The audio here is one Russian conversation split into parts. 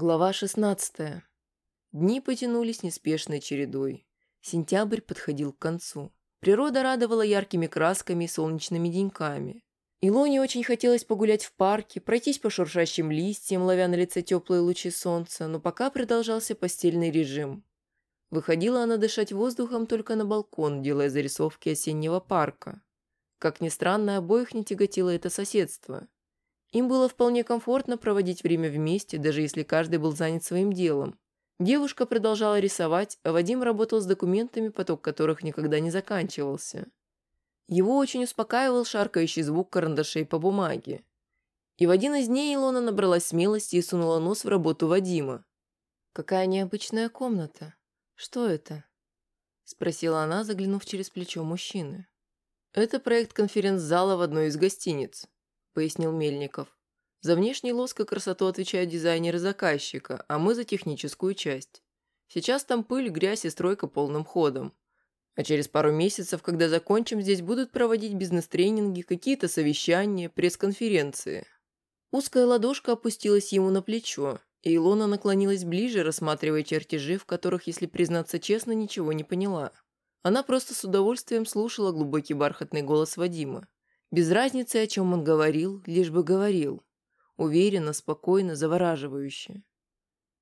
Глава 16. Дни потянулись неспешной чередой. Сентябрь подходил к концу. Природа радовала яркими красками и солнечными деньками. Илоне очень хотелось погулять в парке, пройтись по шуршащим листьям, ловя на лице теплые лучи солнца, но пока продолжался постельный режим. Выходила она дышать воздухом только на балкон, делая зарисовки осеннего парка. Как ни странно, обоих не тяготило это соседство – им было вполне комфортно проводить время вместе, даже если каждый был занят своим делом. Девушка продолжала рисовать, а Вадим работал с документами, поток которых никогда не заканчивался. Его очень успокаивал шаркающий звук карандашей по бумаге. И в один из дней Илона набралась смелости и сунула нос в работу Вадима. «Какая необычная комната. Что это?» – спросила она, заглянув через плечо мужчины. «Это проект конференц-зала в одной из гостиниц пояснил Мельников. «За внешний лоск и красоту отвечают дизайнеры заказчика, а мы за техническую часть. Сейчас там пыль, грязь и стройка полным ходом. А через пару месяцев, когда закончим, здесь будут проводить бизнес-тренинги, какие-то совещания, пресс-конференции». Узкая ладошка опустилась ему на плечо, и Илона наклонилась ближе, рассматривая чертежи, в которых, если признаться честно, ничего не поняла. Она просто с удовольствием слушала глубокий бархатный голос Вадима. Без разницы, о чем он говорил, лишь бы говорил. Уверенно, спокойно, завораживающе.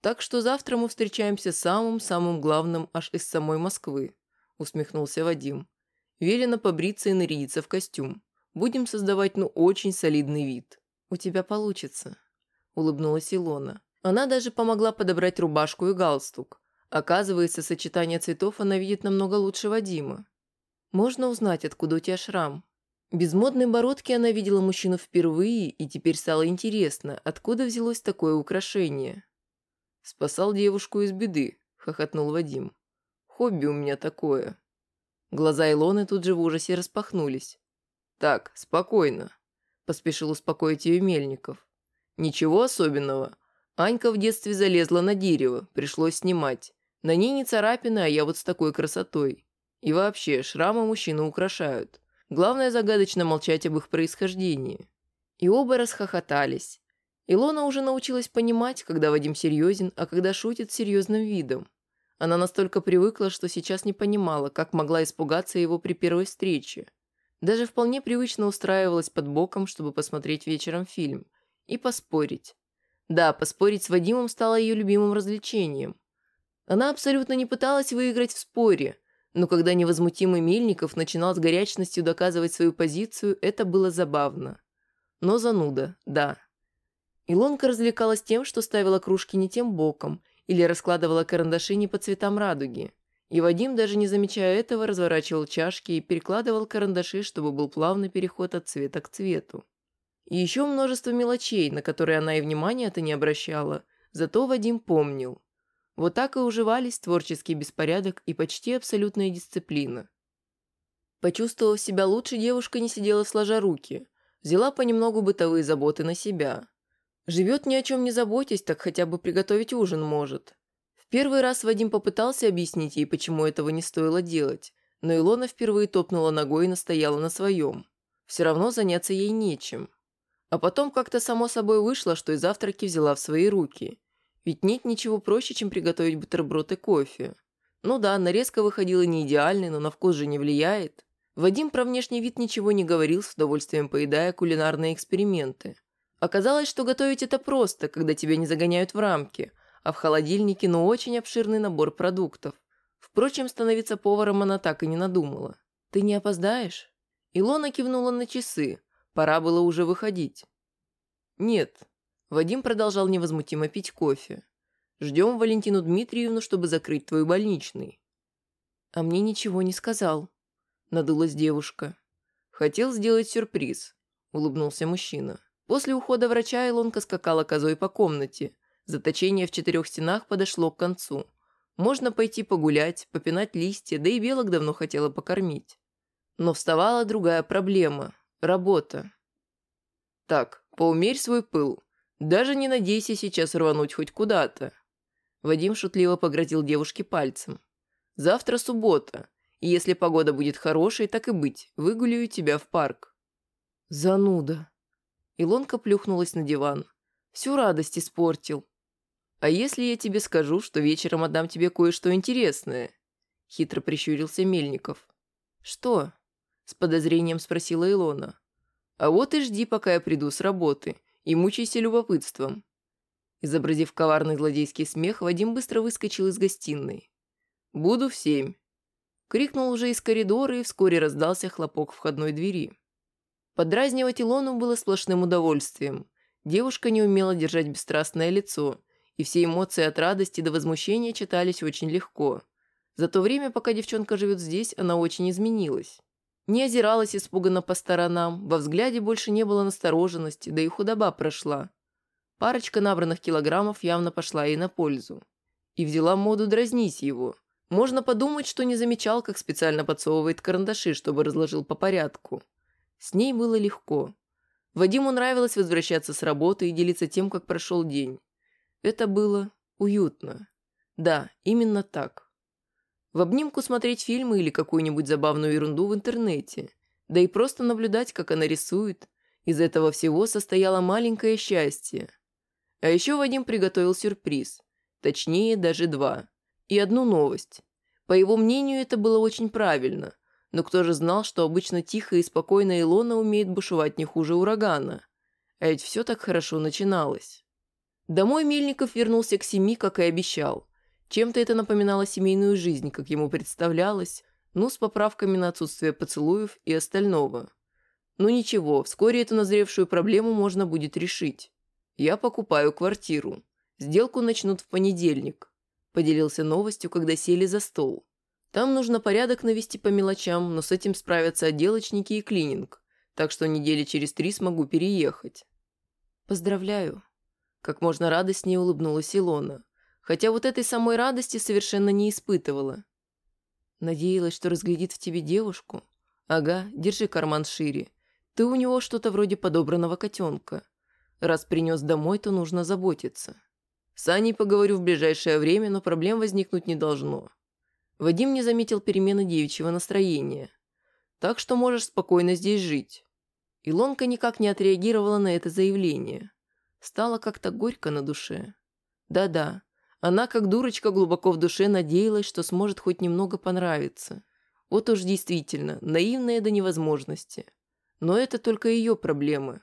«Так что завтра мы встречаемся самым-самым главным аж из самой Москвы», усмехнулся Вадим. «Велено побриться и нарядиться в костюм. Будем создавать, ну, очень солидный вид. У тебя получится», улыбнулась Илона. Она даже помогла подобрать рубашку и галстук. Оказывается, сочетание цветов она видит намного лучше Вадима. «Можно узнать, откуда у тебя шрам?» Без модной бородки она видела мужчину впервые, и теперь стало интересно, откуда взялось такое украшение. «Спасал девушку из беды», — хохотнул Вадим. «Хобби у меня такое». Глаза Илоны тут же в ужасе распахнулись. «Так, спокойно», — поспешил успокоить ее Мельников. «Ничего особенного. Анька в детстве залезла на дерево, пришлось снимать. На ней не царапина, а я вот с такой красотой. И вообще, шрамы мужчину украшают. Главное загадочно молчать об их происхождении. И оба расхохотались. Илона уже научилась понимать, когда Вадим серьезен, а когда шутит серьезным видом. Она настолько привыкла, что сейчас не понимала, как могла испугаться его при первой встрече. Даже вполне привычно устраивалась под боком, чтобы посмотреть вечером фильм. И поспорить. Да, поспорить с Вадимом стало ее любимым развлечением. Она абсолютно не пыталась выиграть в споре – но когда невозмутимый Мельников начинал с горячностью доказывать свою позицию, это было забавно. Но зануда, да. Илонка развлекалась тем, что ставила кружки не тем боком или раскладывала карандаши не по цветам радуги. И Вадим, даже не замечая этого, разворачивал чашки и перекладывал карандаши, чтобы был плавный переход от цвета к цвету. И еще множество мелочей, на которые она и внимания-то не обращала, зато Вадим помнил. Вот так и уживались творческий беспорядок и почти абсолютная дисциплина. Почувствовав себя лучше, девушка не сидела сложа руки. Взяла понемногу бытовые заботы на себя. Живет ни о чем не заботясь, так хотя бы приготовить ужин может. В первый раз Вадим попытался объяснить ей, почему этого не стоило делать, но Илона впервые топнула ногой и настояла на своем. Все равно заняться ей нечем. А потом как-то само собой вышло, что и завтраки взяла в свои руки – ведь нет ничего проще, чем приготовить бутерброд и кофе. Ну да, нарезка выходила не идеальной, но на вкус же не влияет. Вадим про внешний вид ничего не говорил, с удовольствием поедая кулинарные эксперименты. Оказалось, что готовить это просто, когда тебя не загоняют в рамки, а в холодильнике ну очень обширный набор продуктов. Впрочем, становиться поваром она так и не надумала. «Ты не опоздаешь?» Илона кивнула на часы. Пора было уже выходить. «Нет, Вадим продолжал невозмутимо пить кофе. «Ждем Валентину Дмитриевну, чтобы закрыть твой больничный». «А мне ничего не сказал», — надулась девушка. «Хотел сделать сюрприз», — улыбнулся мужчина. После ухода врача Илонка скакала козой по комнате. Заточение в четырех стенах подошло к концу. Можно пойти погулять, попинать листья, да и белок давно хотела покормить. Но вставала другая проблема – работа. «Так, поумерь свой пыл», даже не надейся сейчас рвануть хоть куда-то. Вадим шутливо погрозил девушке пальцем. Завтра суббота, и если погода будет хорошей, так и быть, выгуляю тебя в парк. Зануда. Илонка плюхнулась на диван. Всю радость испортил. «А если я тебе скажу, что вечером отдам тебе кое-что интересное?» Хитро прищурился Мельников. «Что?» С подозрением спросила Илона. «А вот и жди, пока я приду с работы, и мучайся любопытством». Изобразив коварный злодейский смех, Вадим быстро выскочил из гостиной. «Буду в семь», — крикнул уже из коридора, и вскоре раздался хлопок входной двери. Подразнивать Илону было сплошным удовольствием. Девушка не умела держать бесстрастное лицо, и все эмоции от радости до возмущения читались очень легко. За то время, пока девчонка живет здесь, она очень изменилась. Не озиралась испуганно по сторонам, во взгляде больше не было настороженности, да и худоба прошла. Парочка набранных килограммов явно пошла ей на пользу. И взяла моду дразнить его. Можно подумать, что не замечал, как специально подсовывает карандаши, чтобы разложил по порядку. С ней было легко. Вадиму нравилось возвращаться с работы и делиться тем, как прошел день. Это было уютно. Да, именно так. В обнимку смотреть фильмы или какую-нибудь забавную ерунду в интернете. Да и просто наблюдать, как она рисует. Из этого всего состояло маленькое счастье. А еще Вадим приготовил сюрприз. Точнее, даже два. И одну новость. По его мнению, это было очень правильно. Но кто же знал, что обычно тихая и спокойная Илона умеет бушевать не хуже урагана? А ведь все так хорошо начиналось. Домой Мельников вернулся к семи, как и обещал. Чем-то это напоминало семейную жизнь, как ему представлялось, ну, с поправками на отсутствие поцелуев и остального. Ну ничего, вскоре эту назревшую проблему можно будет решить. Я покупаю квартиру. Сделку начнут в понедельник. Поделился новостью, когда сели за стол. Там нужно порядок навести по мелочам, но с этим справятся отделочники и клининг, так что недели через три смогу переехать. Поздравляю. Как можно радостнее улыбнулась Илона, хотя вот этой самой радости совершенно не испытывала. Надеялась, что разглядит в тебе девушку. Ага, держи карман шире. Ты у него что-то вроде подобранного котенка. Раз принес домой, то нужно заботиться. С Аней поговорю в ближайшее время, но проблем возникнуть не должно. Вадим не заметил перемены девичьего настроения. Так что можешь спокойно здесь жить. Илонка никак не отреагировала на это заявление. Стало как-то горько на душе. Да-да, она, как дурочка, глубоко в душе надеялась, что сможет хоть немного понравиться. Вот уж действительно, наивная до невозможности. Но это только ее проблемы.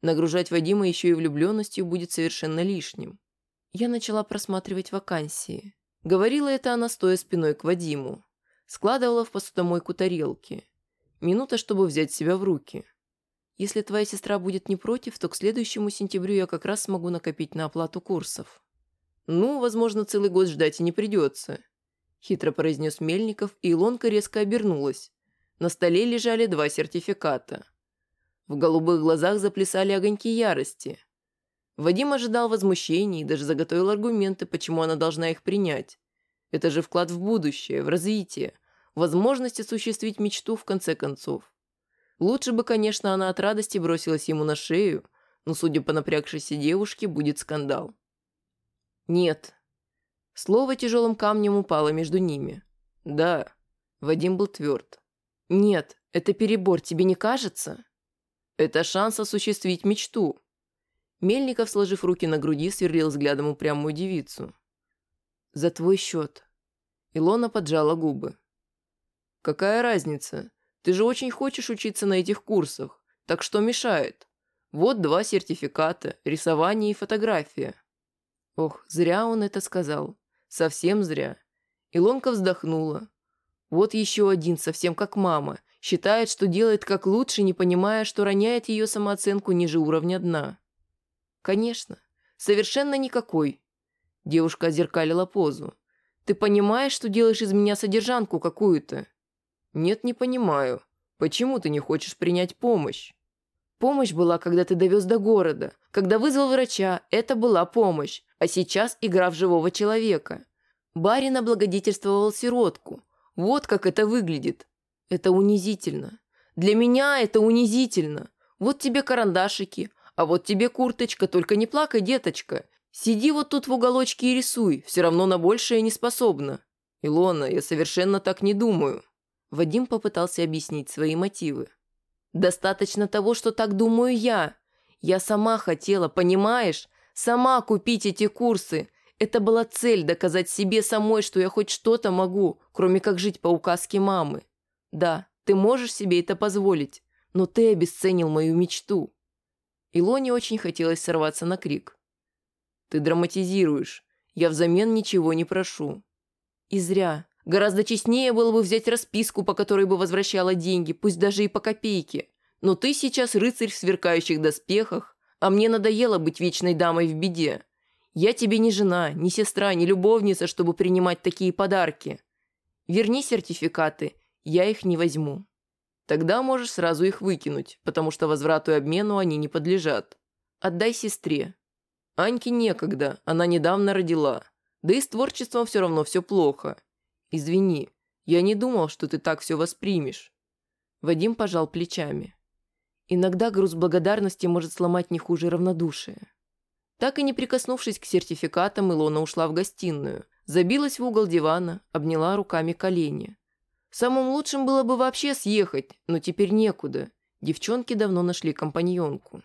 Нагружать Вадима еще и влюбленностью будет совершенно лишним. Я начала просматривать вакансии. Говорила это она, стоя спиной к Вадиму. Складывала в посудомойку тарелки. Минута, чтобы взять себя в руки. Если твоя сестра будет не против, то к следующему сентябрю я как раз смогу накопить на оплату курсов. Ну, возможно, целый год ждать и не придется. Хитро произнес Мельников, и Илонка резко обернулась. На столе лежали два сертификата. В голубых глазах заплясали огоньки ярости. Вадим ожидал возмущений и даже заготовил аргументы, почему она должна их принять. Это же вклад в будущее, в развитие, возможность осуществить мечту в конце концов. Лучше бы, конечно, она от радости бросилась ему на шею, но, судя по напрягшейся девушке, будет скандал. «Нет». Слово тяжелым камнем упало между ними. «Да». Вадим был тверд. «Нет, это перебор, тебе не кажется?» «Это шанс осуществить мечту», Мельников, сложив руки на груди, сверлил взглядом упрямую девицу. «За твой счет». Илона поджала губы. «Какая разница? Ты же очень хочешь учиться на этих курсах. Так что мешает? Вот два сертификата, рисование и фотография». Ох, зря он это сказал. Совсем зря. Илонка вздохнула. Вот еще один, совсем как мама. Считает, что делает как лучше, не понимая, что роняет ее самооценку ниже уровня дна. «Конечно. Совершенно никакой». Девушка озеркалила позу. «Ты понимаешь, что делаешь из меня содержанку какую-то?» «Нет, не понимаю. Почему ты не хочешь принять помощь?» «Помощь была, когда ты довез до города. Когда вызвал врача, это была помощь. А сейчас игра в живого человека. Барин облагодетельствовал сиротку. Вот как это выглядит. Это унизительно. Для меня это унизительно. Вот тебе карандашики, а вот тебе курточка, только не плакай, деточка. Сиди вот тут в уголочке и рисуй, все равно на большее не способна. Илона, я совершенно так не думаю. Вадим попытался объяснить свои мотивы. Достаточно того, что так думаю я. Я сама хотела, понимаешь? Сама купить эти курсы. Это была цель доказать себе самой, что я хоть что-то могу, кроме как жить по указке мамы. Да, ты можешь себе это позволить, но ты обесценил мою мечту». Илоне очень хотелось сорваться на крик. «Ты драматизируешь. Я взамен ничего не прошу». «И зря. Гораздо честнее было бы взять расписку, по которой бы возвращала деньги, пусть даже и по копейке. Но ты сейчас рыцарь в сверкающих доспехах, а мне надоело быть вечной дамой в беде. Я тебе не жена, не сестра, не любовница, чтобы принимать такие подарки. Верни сертификаты, я их не возьму. Тогда можешь сразу их выкинуть, потому что возврату и обмену они не подлежат. Отдай сестре. Аньке некогда, она недавно родила. Да и с творчеством все равно все плохо. Извини, я не думал, что ты так все воспримешь. Вадим пожал плечами. Иногда груз благодарности может сломать не хуже равнодушия. Так и не прикоснувшись к сертификатам, Илона ушла в гостиную, забилась в угол дивана, обняла руками колени. Самым лучшим было бы вообще съехать, но теперь некуда. Девчонки давно нашли компаньонку.